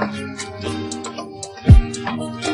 Eu não Oh,